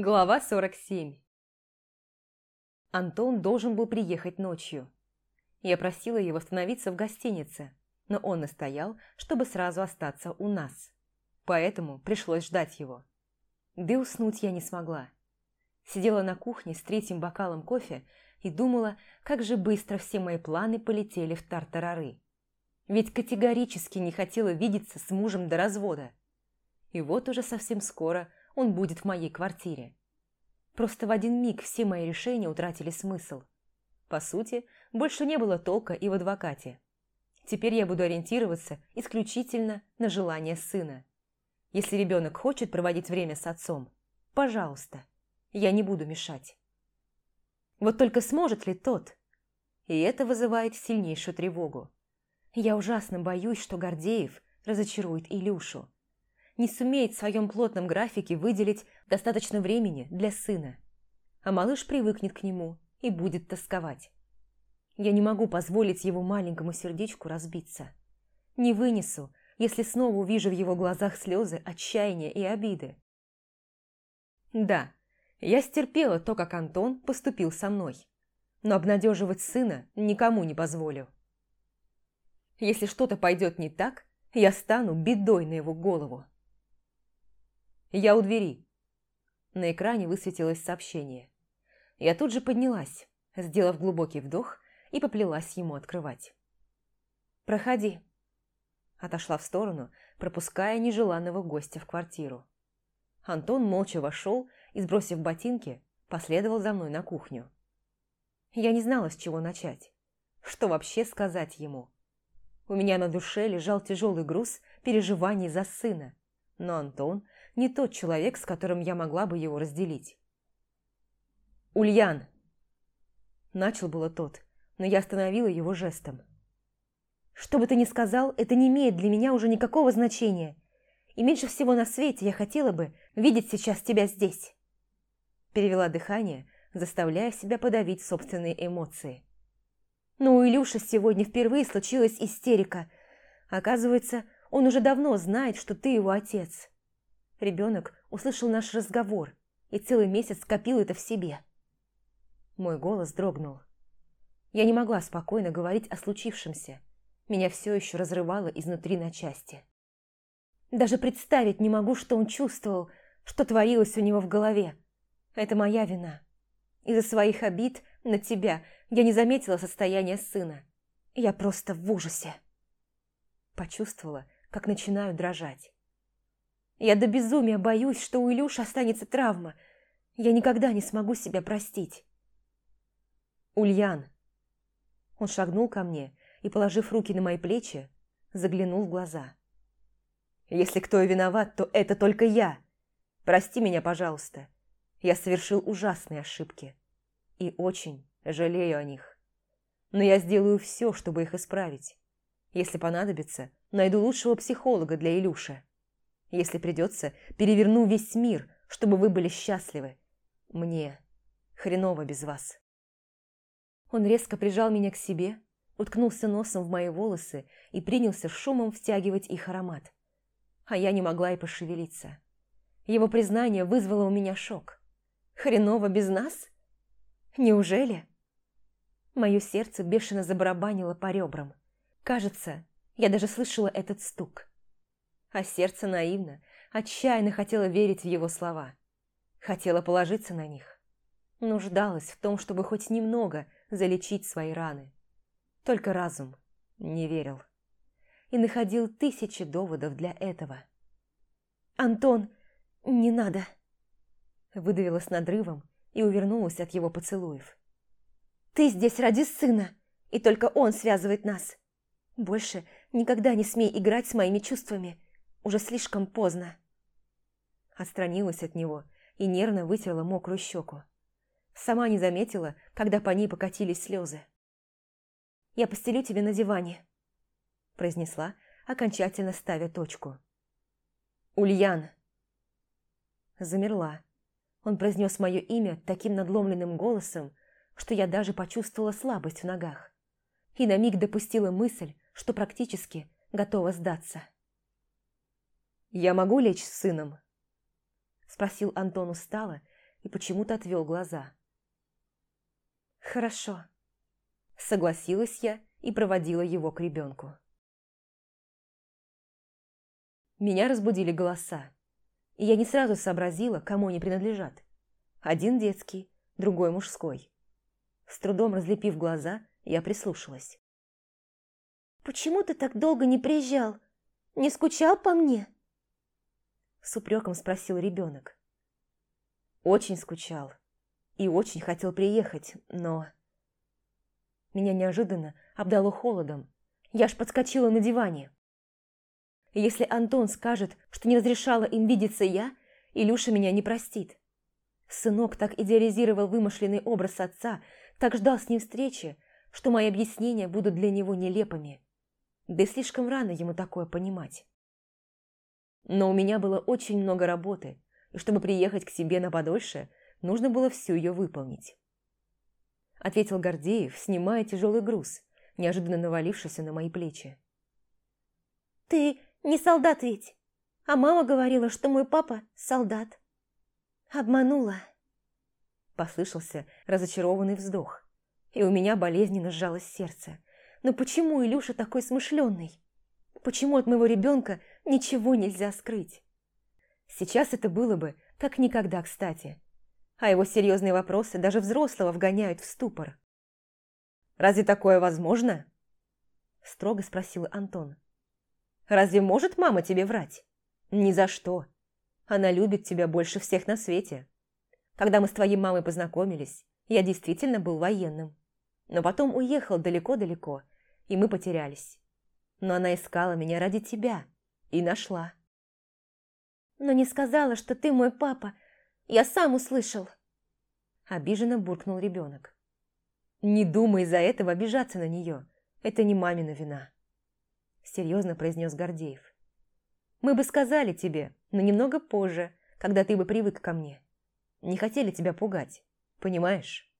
Глава 47 Антон должен был приехать ночью. Я просила его остановиться в гостинице, но он настоял, чтобы сразу остаться у нас. Поэтому пришлось ждать его. Да и уснуть я не смогла. Сидела на кухне с третьим бокалом кофе и думала, как же быстро все мои планы полетели в тартарары. Ведь категорически не хотела видеться с мужем до развода. И вот уже совсем скоро он будет в моей квартире. Просто в один миг все мои решения утратили смысл. По сути, больше не было толка и в адвокате. Теперь я буду ориентироваться исключительно на желание сына. Если ребенок хочет проводить время с отцом, пожалуйста, я не буду мешать. Вот только сможет ли тот? И это вызывает сильнейшую тревогу. Я ужасно боюсь, что Гордеев разочарует Илюшу не сумеет в своем плотном графике выделить достаточно времени для сына. А малыш привыкнет к нему и будет тосковать. Я не могу позволить его маленькому сердечку разбиться. Не вынесу, если снова увижу в его глазах слезы отчаяния и обиды. Да, я стерпела то, как Антон поступил со мной, но обнадеживать сына никому не позволю. Если что-то пойдет не так, я стану бедой на его голову. «Я у двери». На экране высветилось сообщение. Я тут же поднялась, сделав глубокий вдох, и поплелась ему открывать. «Проходи». Отошла в сторону, пропуская нежеланного гостя в квартиру. Антон молча вошел и, сбросив ботинки, последовал за мной на кухню. Я не знала, с чего начать. Что вообще сказать ему? У меня на душе лежал тяжелый груз переживаний за сына, но Антон не тот человек, с которым я могла бы его разделить. «Ульян!» Начал было тот, но я остановила его жестом. «Что бы ты ни сказал, это не имеет для меня уже никакого значения. И меньше всего на свете я хотела бы видеть сейчас тебя здесь». Перевела дыхание, заставляя себя подавить собственные эмоции. Но у Илюши сегодня впервые случилась истерика. Оказывается, он уже давно знает, что ты его отец. Ребенок услышал наш разговор и целый месяц скопил это в себе. Мой голос дрогнул. Я не могла спокойно говорить о случившемся. Меня все еще разрывало изнутри на части. Даже представить не могу, что он чувствовал, что творилось у него в голове. Это моя вина. Из-за своих обид на тебя я не заметила состояние сына. Я просто в ужасе. Почувствовала, как начинаю дрожать. Я до безумия боюсь, что у Илюши останется травма. Я никогда не смогу себя простить. Ульян. Он шагнул ко мне и, положив руки на мои плечи, заглянул в глаза. Если кто и виноват, то это только я. Прости меня, пожалуйста. Я совершил ужасные ошибки и очень жалею о них. Но я сделаю все, чтобы их исправить. Если понадобится, найду лучшего психолога для Илюши. Если придется, переверну весь мир, чтобы вы были счастливы. Мне хреново без вас. Он резко прижал меня к себе, уткнулся носом в мои волосы и принялся шумом втягивать их аромат. А я не могла и пошевелиться. Его признание вызвало у меня шок. Хреново без нас? Неужели? Мое сердце бешено забарабанило по ребрам. Кажется, я даже слышала этот стук а сердце наивно, отчаянно хотело верить в его слова. Хотела положиться на них. Нуждалась в том, чтобы хоть немного залечить свои раны. Только разум не верил. И находил тысячи доводов для этого. «Антон, не надо!» Выдавила с надрывом и увернулась от его поцелуев. «Ты здесь ради сына, и только он связывает нас. Больше никогда не смей играть с моими чувствами уже слишком поздно. Отстранилась от него и нервно вытерла мокрую щеку. Сама не заметила, когда по ней покатились слезы. «Я постелю тебе на диване», – произнесла, окончательно ставя точку. «Ульян!» Замерла. Он произнес мое имя таким надломленным голосом, что я даже почувствовала слабость в ногах. И на миг допустила мысль, что практически готова сдаться. «Я могу лечь с сыном?» Спросил Антон устало, и почему-то отвел глаза. «Хорошо», – согласилась я и проводила его к ребенку. Меня разбудили голоса, и я не сразу сообразила, кому они принадлежат. Один детский, другой мужской. С трудом разлепив глаза, я прислушалась. «Почему ты так долго не приезжал? Не скучал по мне?» С упреком спросил ребенок. Очень скучал и очень хотел приехать, но... Меня неожиданно обдало холодом. Я аж подскочила на диване. Если Антон скажет, что не разрешала им видеться я, Илюша меня не простит. Сынок так идеализировал вымышленный образ отца, так ждал с ним встречи, что мои объяснения будут для него нелепыми. Да слишком рано ему такое понимать. Но у меня было очень много работы, и чтобы приехать к себе на подольше, нужно было всю ее выполнить. Ответил Гордеев, снимая тяжелый груз, неожиданно навалившийся на мои плечи. «Ты не солдат ведь, а мама говорила, что мой папа солдат. Обманула». Послышался разочарованный вздох, и у меня болезненно сжалось сердце. Но почему Илюша такой смышленный? Почему от моего ребенка ничего нельзя скрыть? Сейчас это было бы как никогда кстати. А его серьезные вопросы даже взрослого вгоняют в ступор. «Разве такое возможно?» Строго спросил Антон. «Разве может мама тебе врать? Ни за что. Она любит тебя больше всех на свете. Когда мы с твоей мамой познакомились, я действительно был военным. Но потом уехал далеко-далеко, и мы потерялись. Но она искала меня ради тебя и нашла. Но не сказала, что ты мой папа. Я сам услышал. Обиженно буркнул ребенок. Не думай из-за этого обижаться на нее. Это не мамина вина. Серьезно произнес Гордеев. Мы бы сказали тебе, но немного позже, когда ты бы привык ко мне. Не хотели тебя пугать, понимаешь?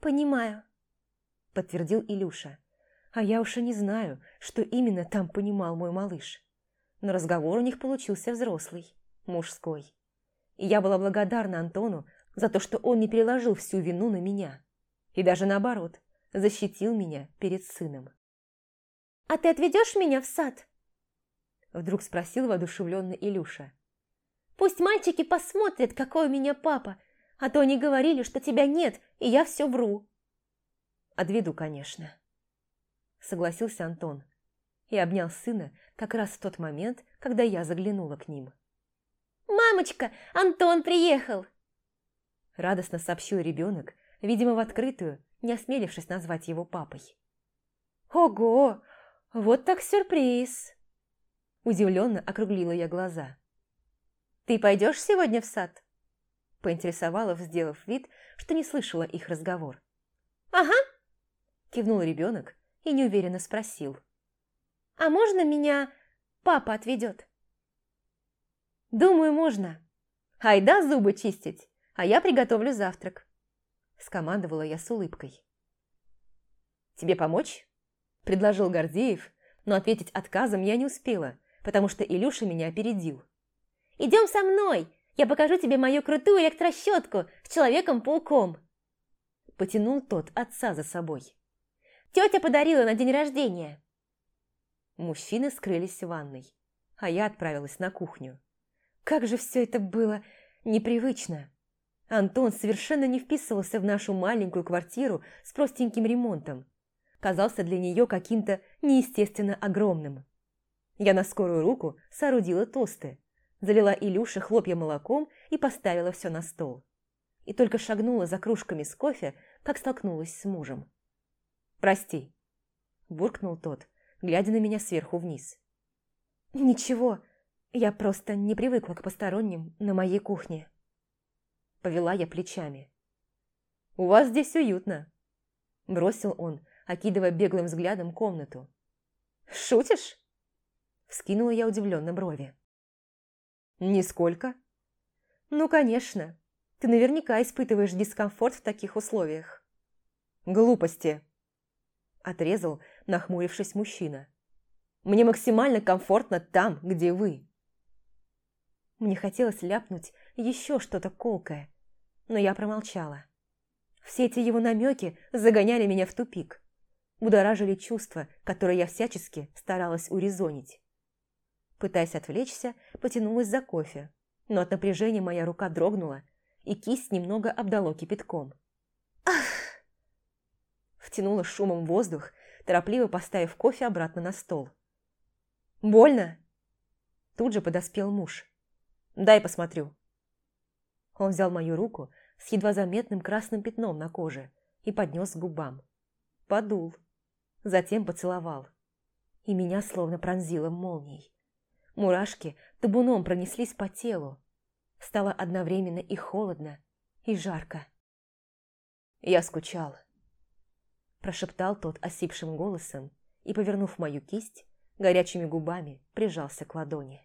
Понимаю, подтвердил Илюша. А я уж и не знаю, что именно там понимал мой малыш. Но разговор у них получился взрослый, мужской. И я была благодарна Антону за то, что он не переложил всю вину на меня. И даже наоборот, защитил меня перед сыном. «А ты отведешь меня в сад?» Вдруг спросил воодушевленный Илюша. Пусть мальчики посмотрят, какой у меня папа, а то они говорили, что тебя нет, и я все вру. Отведу, конечно. Согласился Антон и обнял сына как раз в тот момент, когда я заглянула к ним. «Мамочка, Антон приехал!» Радостно сообщил ребенок, видимо, в открытую, не осмелившись назвать его папой. «Ого! Вот так сюрприз!» Удивленно округлила я глаза. «Ты пойдешь сегодня в сад?» Поинтересовала, сделав вид, что не слышала их разговор. «Ага!» Кивнул ребенок и неуверенно спросил. «А можно меня папа отведет?» «Думаю, можно. Айда зубы чистить, а я приготовлю завтрак», скомандовала я с улыбкой. «Тебе помочь?» – предложил Гордеев, но ответить отказом я не успела, потому что Илюша меня опередил. Идем со мной! Я покажу тебе мою крутую электрощетку с Человеком-пауком!» Потянул тот отца за собой. «Тетя подарила на день рождения!» Мужчины скрылись в ванной, а я отправилась на кухню. Как же все это было непривычно! Антон совершенно не вписывался в нашу маленькую квартиру с простеньким ремонтом. Казался для нее каким-то неестественно огромным. Я на скорую руку соорудила тосты, залила Илюше хлопья молоком и поставила все на стол. И только шагнула за кружками с кофе, как столкнулась с мужем. «Прости», – буркнул тот, глядя на меня сверху вниз. «Ничего, я просто не привыкла к посторонним на моей кухне». Повела я плечами. «У вас здесь уютно», – бросил он, окидывая беглым взглядом комнату. «Шутишь?» – вскинула я удивленно брови. «Нисколько?» «Ну, конечно. Ты наверняка испытываешь дискомфорт в таких условиях». «Глупости!» Отрезал, нахмурившись мужчина. «Мне максимально комфортно там, где вы». Мне хотелось ляпнуть еще что-то колкое, но я промолчала. Все эти его намеки загоняли меня в тупик. Будоражили чувства, которые я всячески старалась урезонить. Пытаясь отвлечься, потянулась за кофе, но от напряжения моя рука дрогнула, и кисть немного обдало кипятком. «Ах!» Втянула шумом воздух, торопливо поставив кофе обратно на стол. «Больно?» Тут же подоспел муж. Дай посмотрю». Он взял мою руку с едва заметным красным пятном на коже и поднес к губам. Подул. Затем поцеловал. И меня словно пронзило молнией. Мурашки табуном пронеслись по телу. Стало одновременно и холодно, и жарко. «Я скучал», – прошептал тот осипшим голосом и, повернув мою кисть, горячими губами прижался к ладони.